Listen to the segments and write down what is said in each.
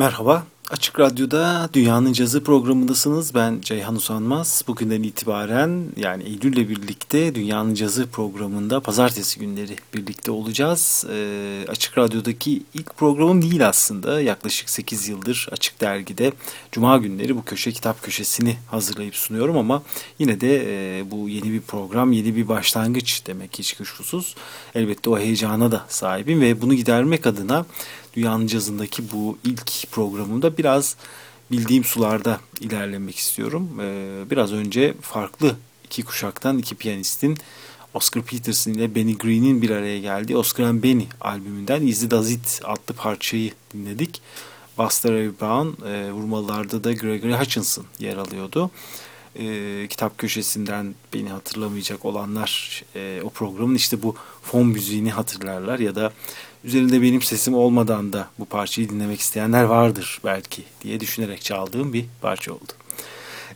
Merhaba, Açık Radyo'da Dünyanın Cazı programındasınız. Ben Ceyhan Usanmaz. Bugünden itibaren yani Eylül'le birlikte Dünyanın Cazı programında pazartesi günleri birlikte olacağız. Ee, Açık Radyo'daki ilk programım değil aslında. Yaklaşık 8 yıldır Açık Dergi'de Cuma günleri bu köşe kitap köşesini hazırlayıp sunuyorum ama yine de e, bu yeni bir program, yeni bir başlangıç demek hiç kuşkusuz. Elbette o heyecana da sahibim ve bunu gidermek adına Dünyanın Cazı'ndaki bu ilk programımda biraz bildiğim sularda ilerlemek istiyorum. Ee, biraz önce farklı iki kuşaktan iki piyanistin Oscar Peterson ile Benny Green'in bir araya geldiği Oscar and Benny albümünden Easy Does It adlı parçayı dinledik. Buster Ray Brown, e, da Gregory Hutchinson yer alıyordu. E, kitap köşesinden beni hatırlamayacak olanlar e, o programın işte bu fon müziğini hatırlarlar ya da üzerinde benim sesim olmadan da bu parçayı dinlemek isteyenler vardır belki diye düşünerek çaldığım bir parça oldu.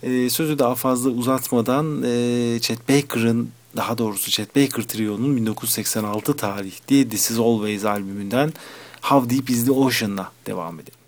E, sözü daha fazla uzatmadan e, Chet Baker'ın daha doğrusu Chet Baker Trio'nun 1986 tarihli This Is Always albümünden How Deep Is The Ocean'la devam edelim.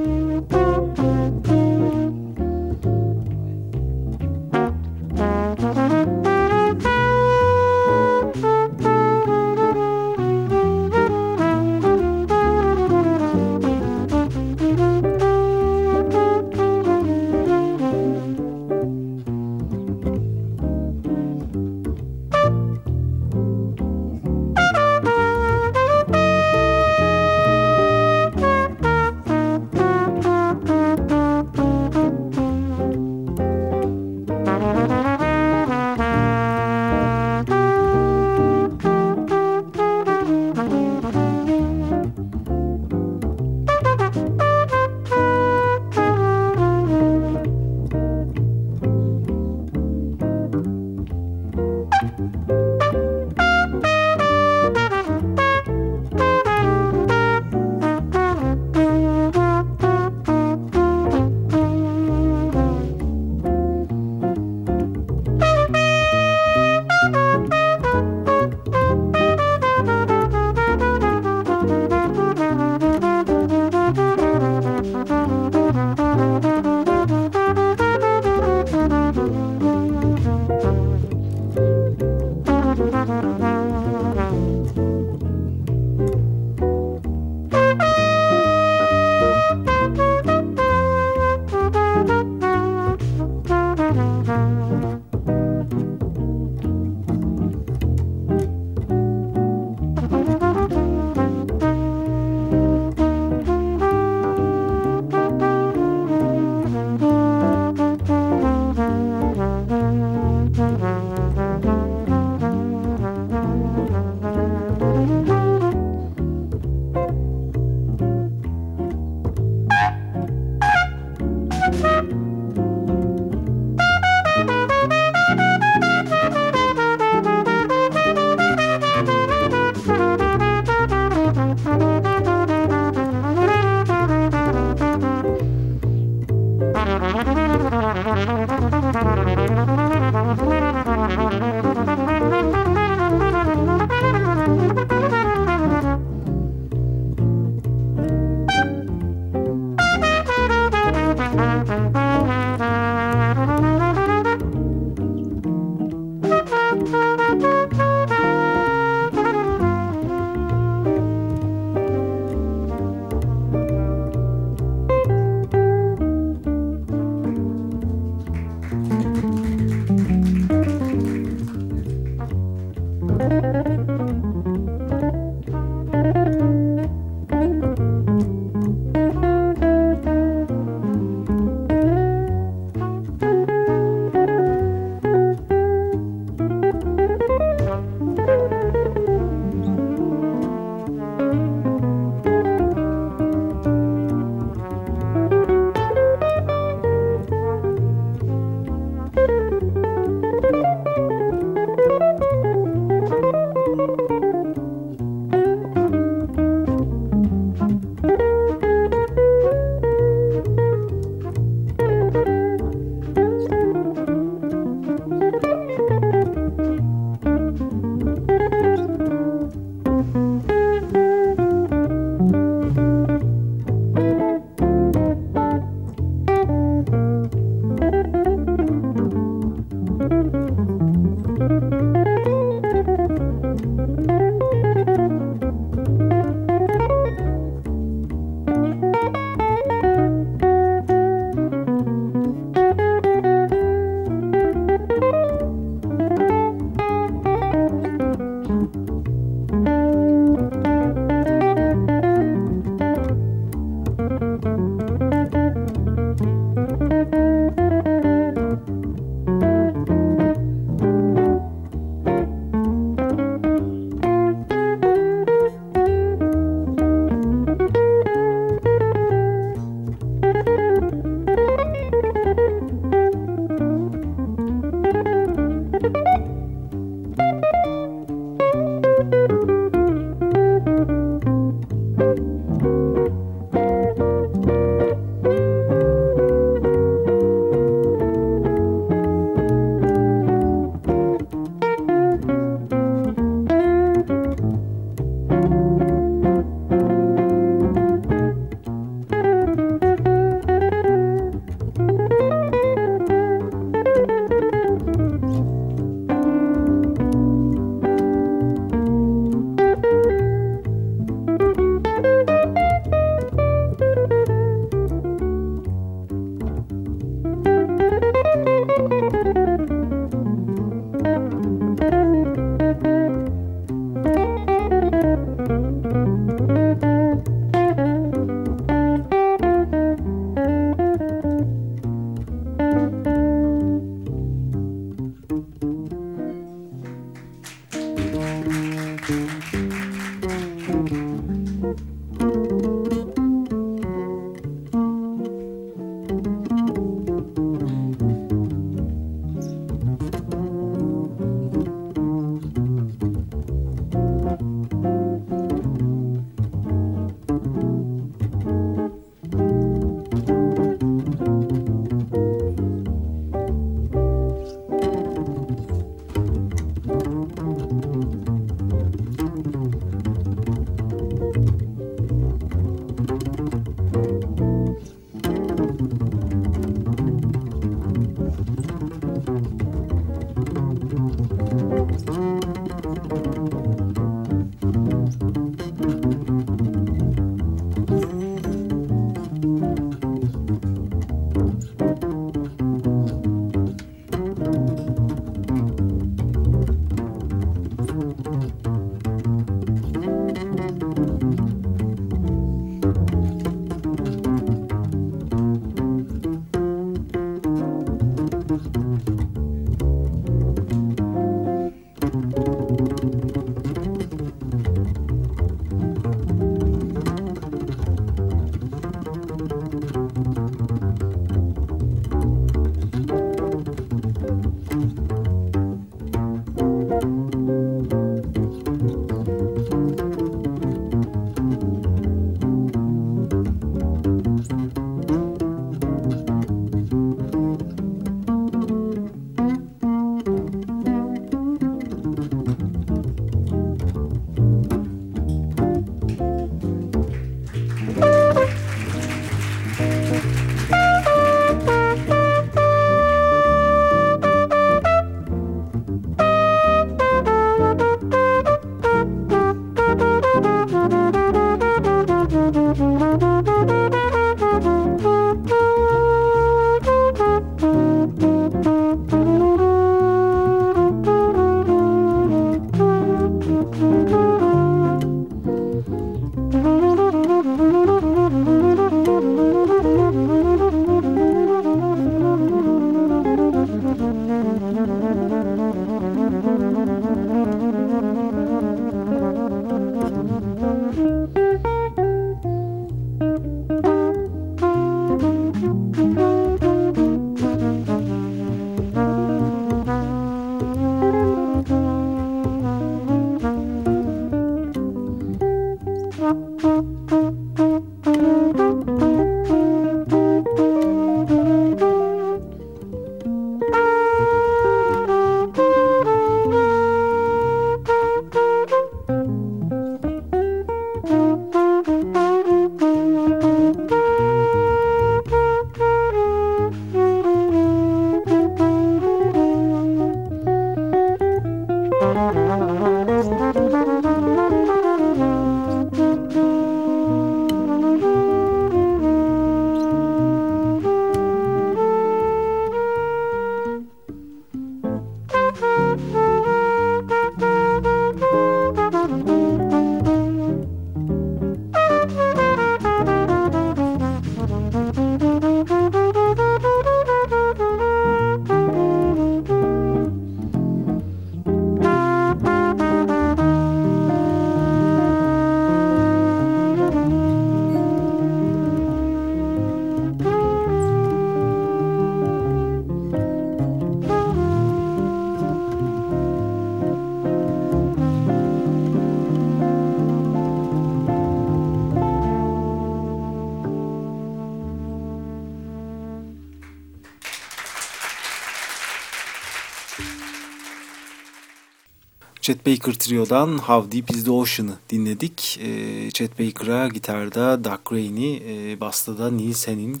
Baker Trio'dan How Deep Is The Ocean'ı dinledik. E, Chet Baker'a gitarda Doug Rainey, e, basta Neil Henning,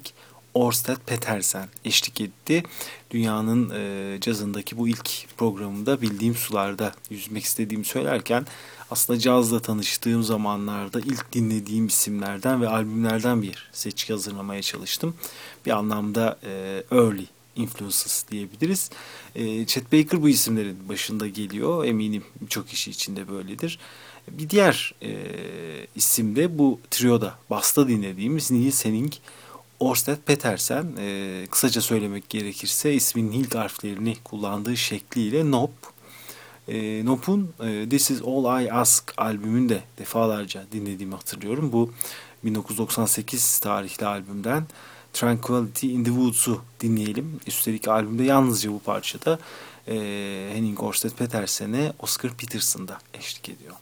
Orsted Petersen eşlik etti. Dünyanın e, cazındaki bu ilk programında bildiğim sularda yüzmek istediğimi söylerken aslında cazla tanıştığım zamanlarda ilk dinlediğim isimlerden ve albümlerden bir seçki hazırlamaya çalıştım. Bir anlamda e, early influences diyebiliriz. E, Chet Baker bu isimlerin başında geliyor. Eminim birçok kişi içinde böyledir. Bir diğer e, isim de bu trioda basta dinlediğimiz Neil Henning Orsted Petersen. E, kısaca söylemek gerekirse isminin ilk harflerini kullandığı şekliyle Nop. E, Nop'un e, This Is All I Ask albümünde defalarca dinlediğimi hatırlıyorum. Bu 1998 tarihli albümden Tranquility in the Woods'u dinleyelim. Üstelik albümde yalnızca bu parçada e, Henning Orsted Petersen'e Oscar Peterson da eşlik ediyor.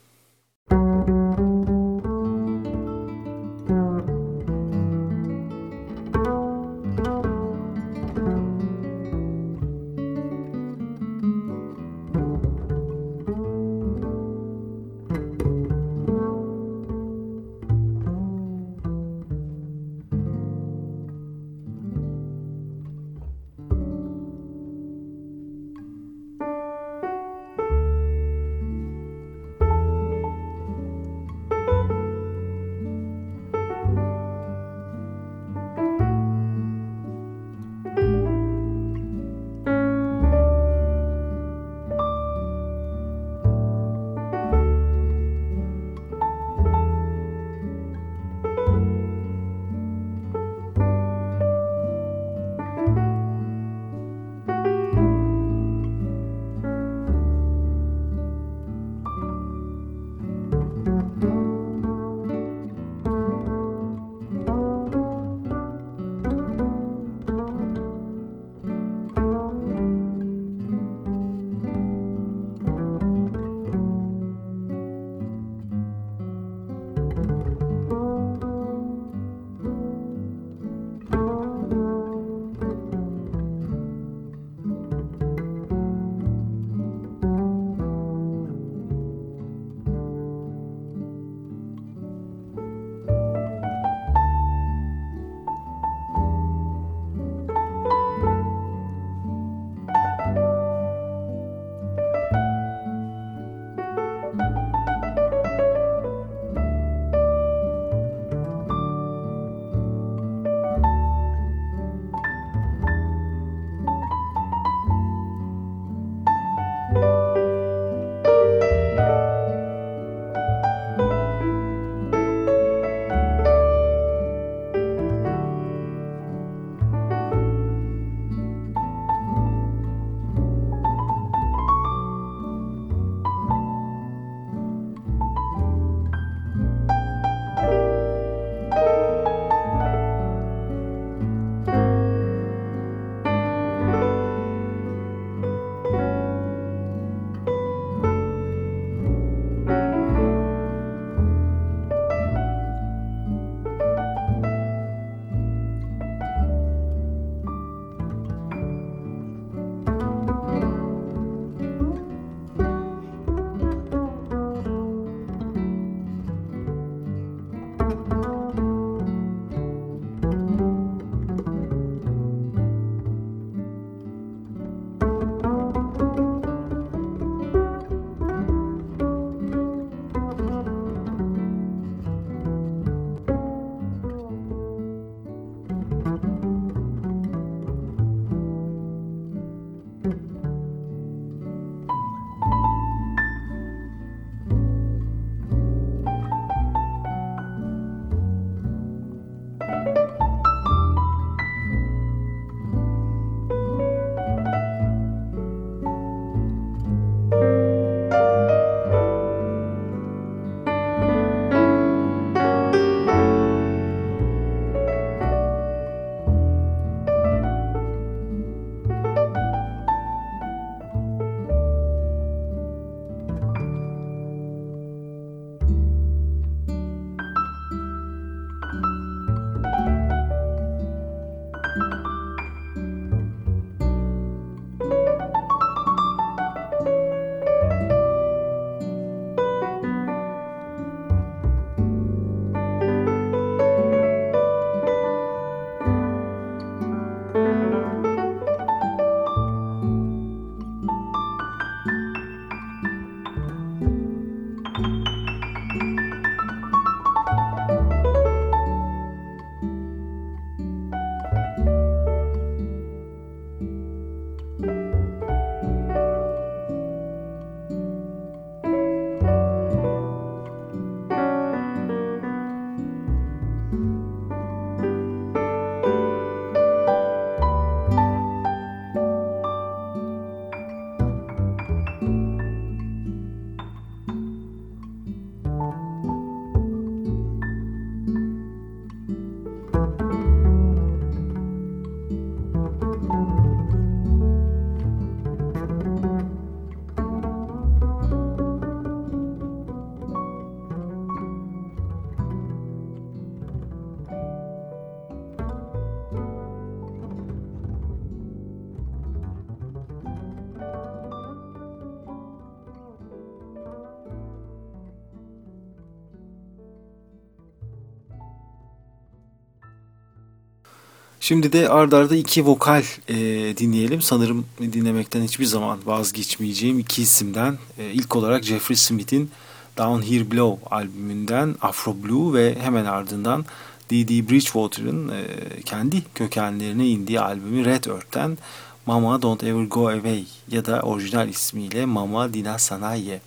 Şimdi de ardarda arda iki vokal e, dinleyelim. Sanırım dinlemekten hiçbir zaman vazgeçmeyeceğim iki isimden. E, ilk olarak Jeffrey Smith'in Down Here Below albümünden Afro Blue ve hemen ardından D.D. Bridgewater'ın e, kendi kökenlerine indiği albümü Red Earth'ten Mama Don't Ever Go Away ya da orijinal ismiyle Mama Dina Sanaye.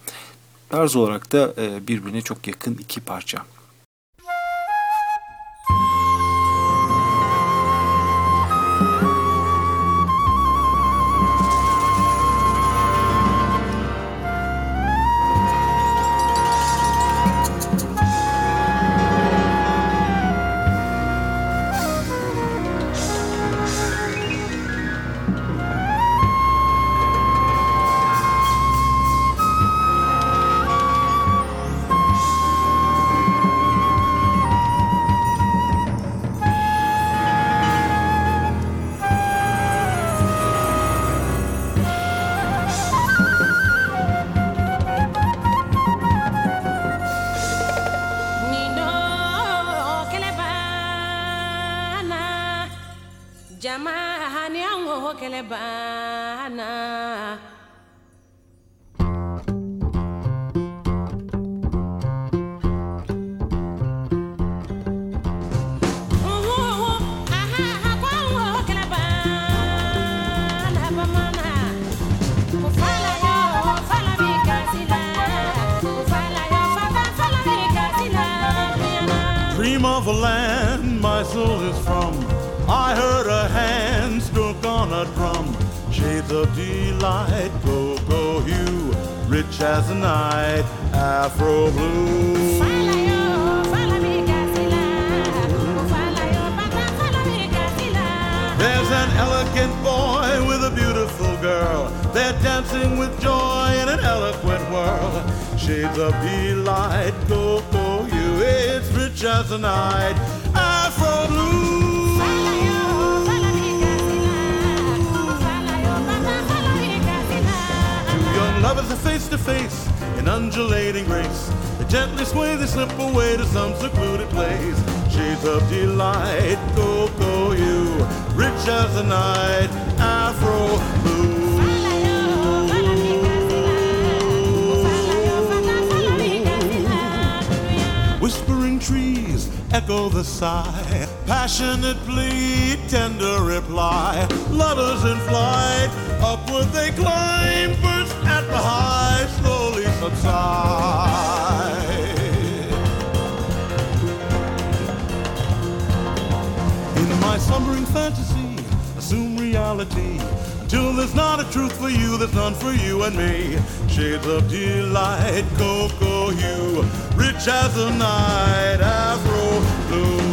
Tarz olarak da e, birbirine çok yakın iki parça. There's an elegant boy with a beautiful girl. They're dancing with joy in an eloquent world. Shades of delight, go for you. it's rich as a night. Afro blue. lovers are face to face in undulating grace. They gently sway, they slip away to some secluded place. Shades of delight, go, go, rich as the night. Afro blue. Whispering trees echo the sigh. Passionate plea, tender reply. Lovers in flight, upward they climb. burst at the high, slowly subside. Slumbering fantasy, assume reality. Till there's not a truth for you, there's none for you and me. Shades of delight, cocoa hue, rich as the night, afro blue.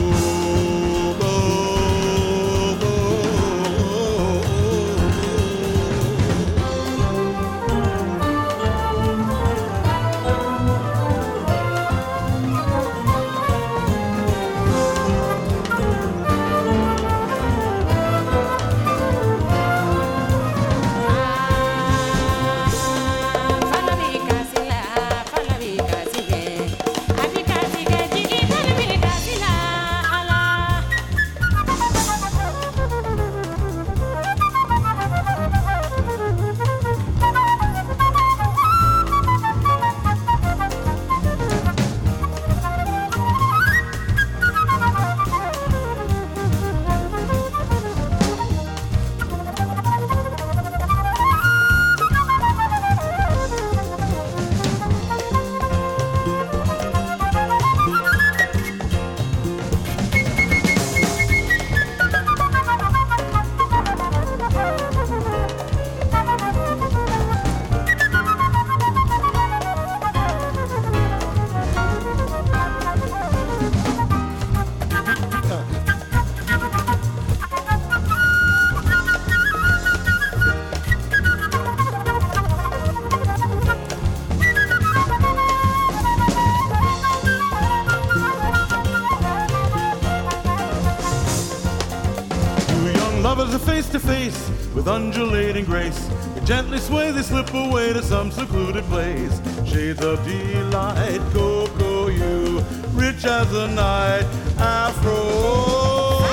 undulating grace. They gently sway, they slip away to some secluded place. Shades of delight, cocoa, you, rich as the night, afro.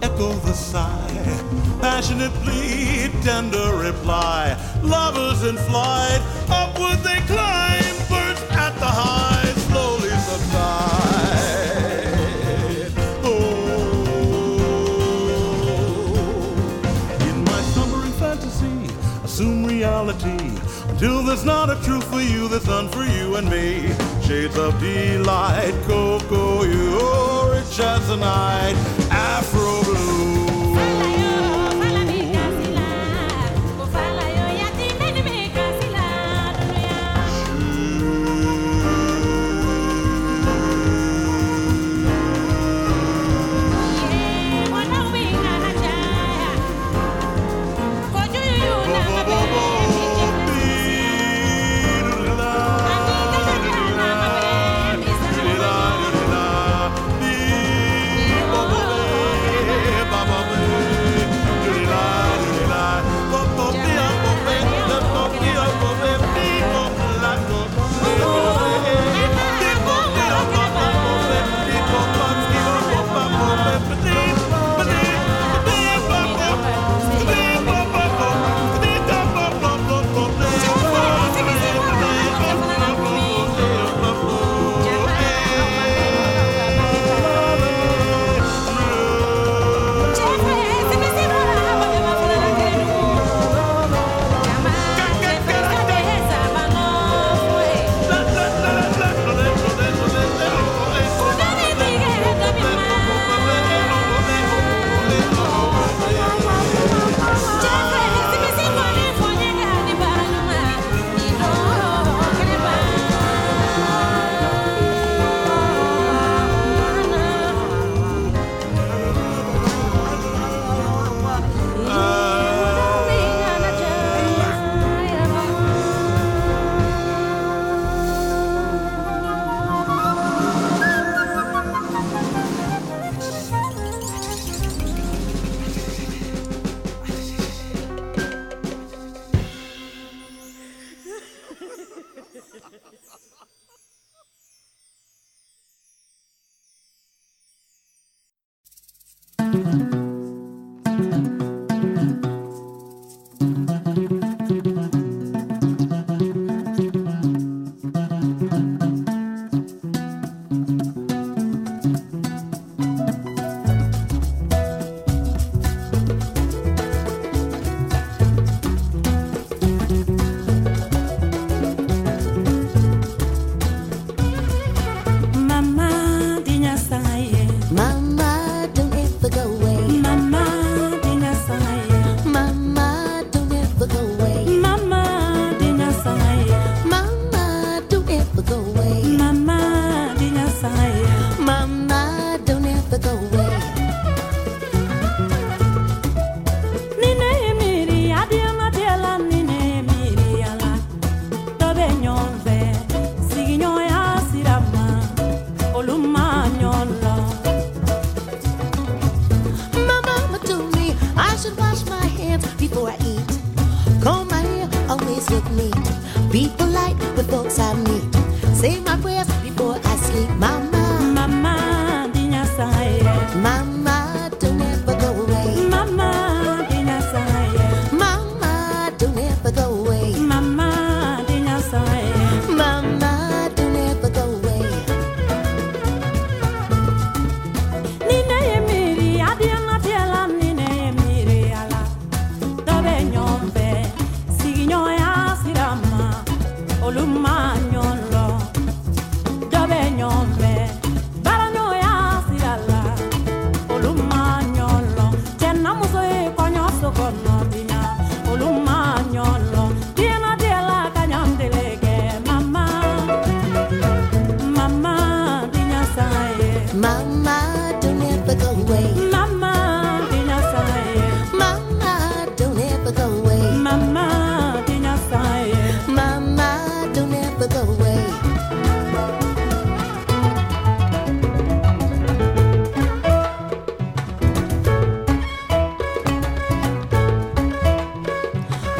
echo the sigh, passionate plead, tender reply. Lovers in flight, upward they climb, birds at the high. Until there's not a truth for you, there's none for you and me. Shades of delight, cocoa, you, rich as the night, Afro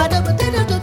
I never but it.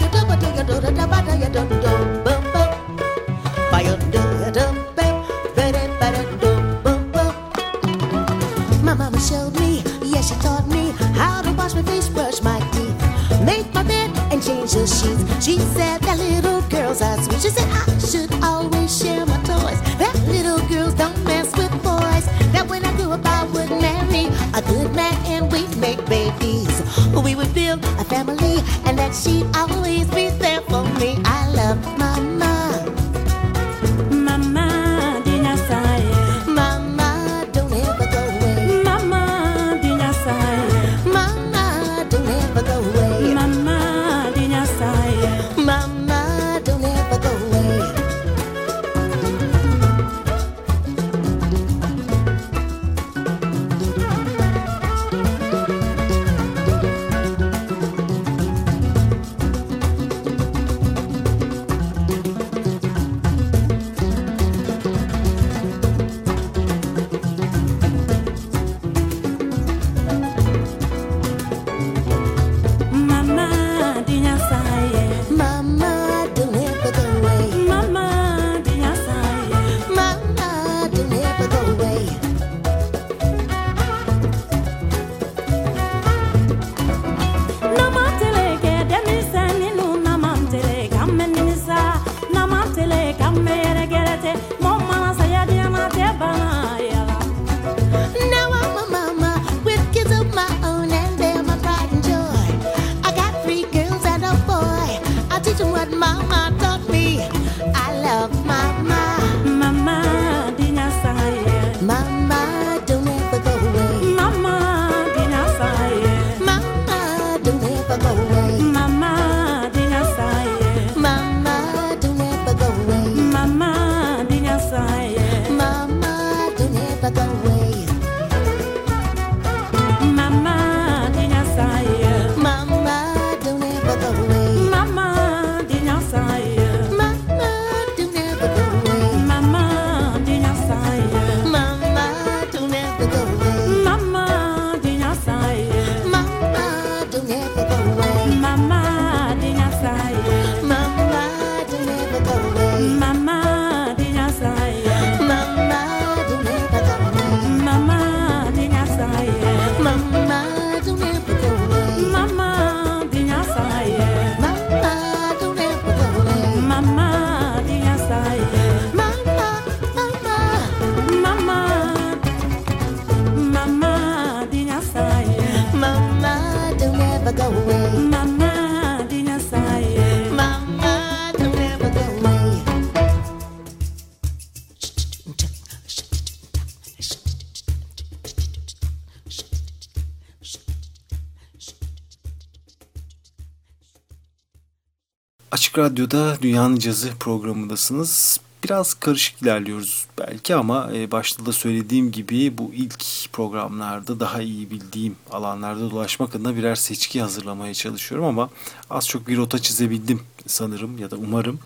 Radyo'da Dünyanın Cazı programındasınız. Biraz karışık ilerliyoruz belki ama e, başta da söylediğim gibi bu ilk programlarda daha iyi bildiğim alanlarda dolaşmak adına birer seçki hazırlamaya çalışıyorum ama az çok bir rota çizebildim sanırım ya da umarım.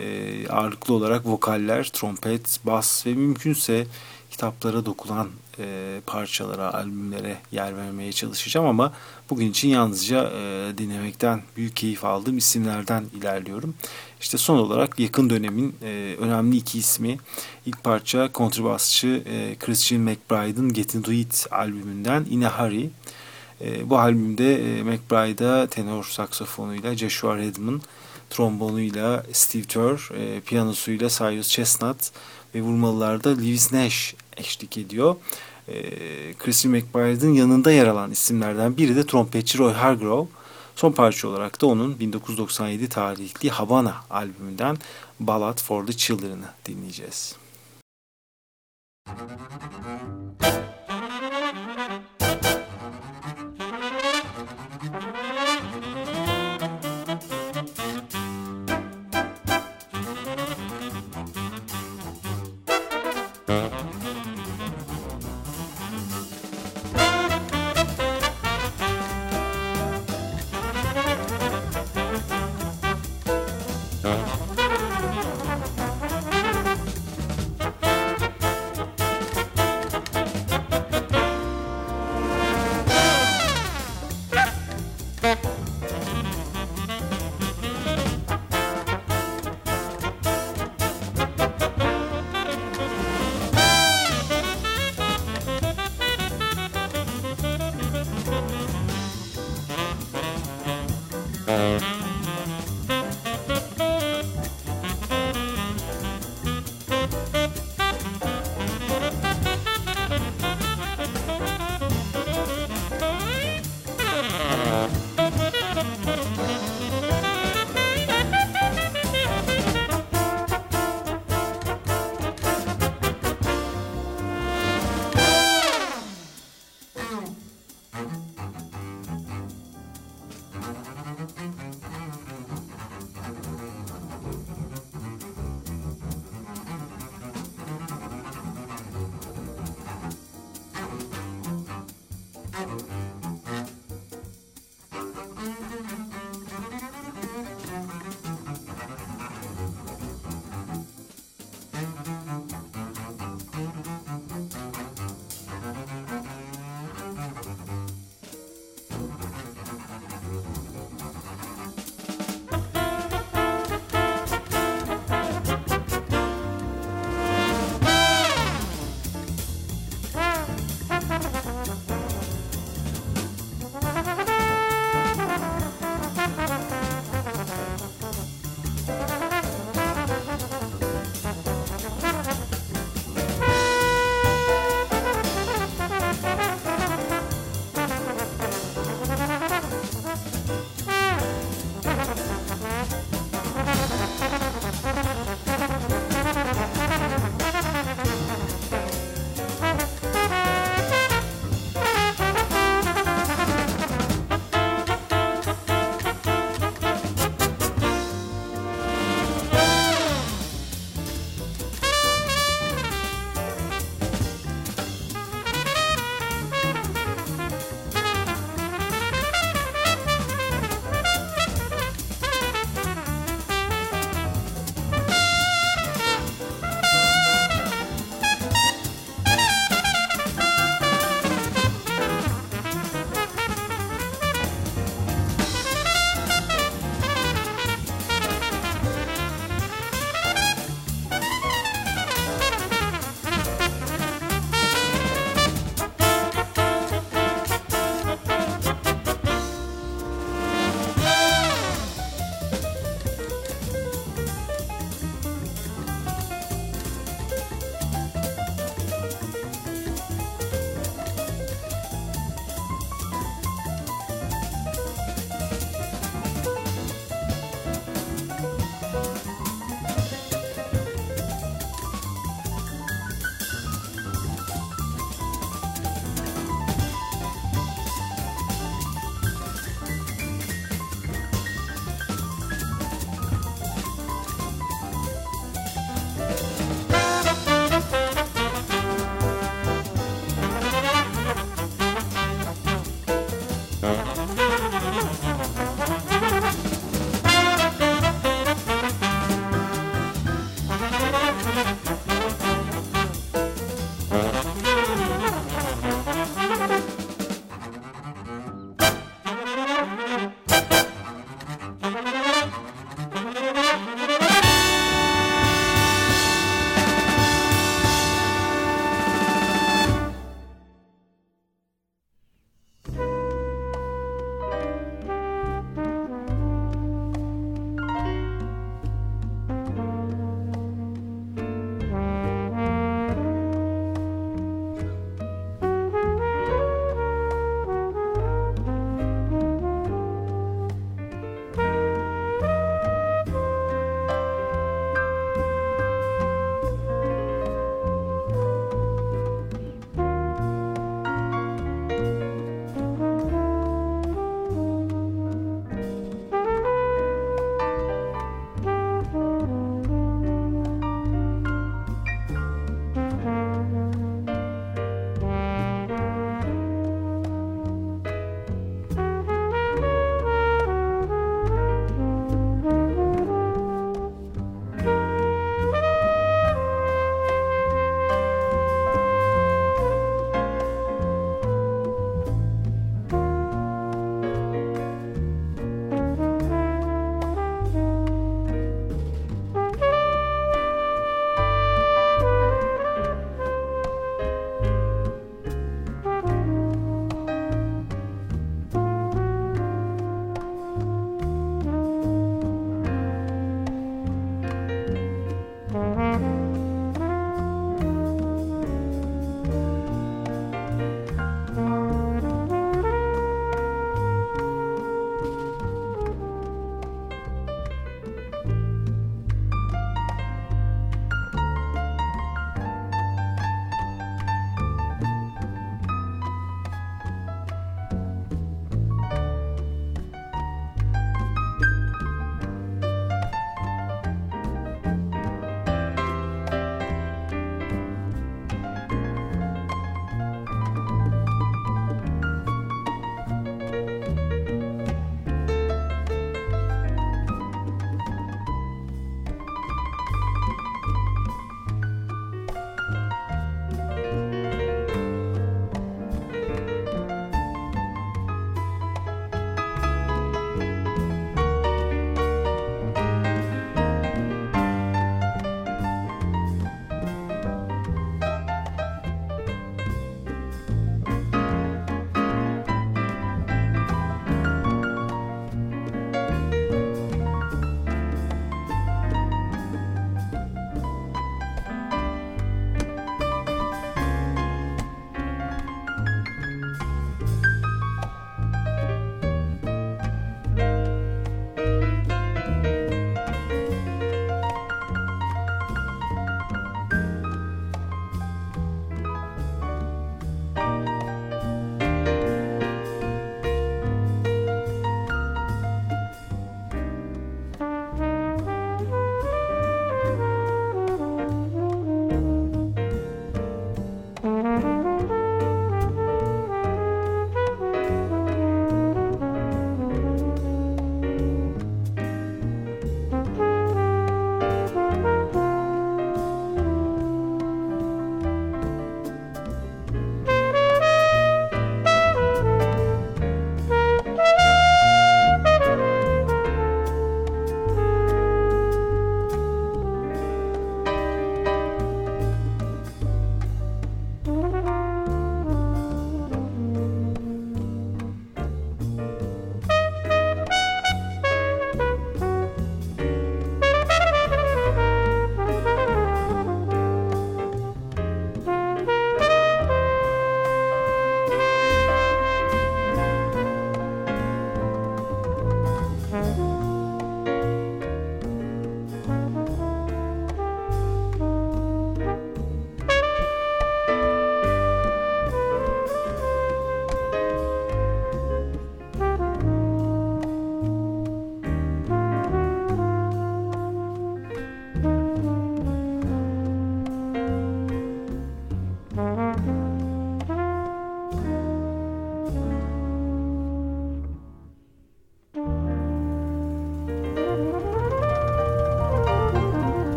E, ağırlıklı olarak vokaller, trompet, bas ve mümkünse kitaplara dokunan e, parçalara, albümlere yer vermeye çalışacağım ama bugün için yalnızca e, dinlemekten büyük keyif aldığım isimlerden ilerliyorum. İşte son olarak yakın dönemin e, önemli iki ismi. İlk parça kontrbasçı e, Christian McBride'ın Get Into It albümünden In. E, bu albümde e, McBride'a tenor saksafonuyla Joshua Redman, trombonuyla Steve Turr, e, piyanosuyla Cyrus Chestnut ve vurmalılarda Lewis Nash eşlik ediyor. E, Christian McBride'ın yanında yer alan isimlerden biri de trompetçi Roy Hargrove. Son parça olarak da onun 1997 tarihli Havana albümünden Ballad for the Children'ı dinleyeceğiz. Müzik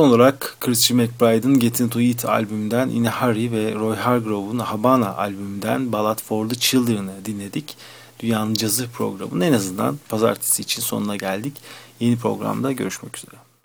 Son olarak Christian McBride'ın Get Into It albümünden In a Hurry ve Roy Hargrove'un Habana albümünden Ballad for the Children'ı dinledik. Dünyanın Cazı programının en azından pazartesi için sonuna geldik. Yeni programda görüşmek üzere.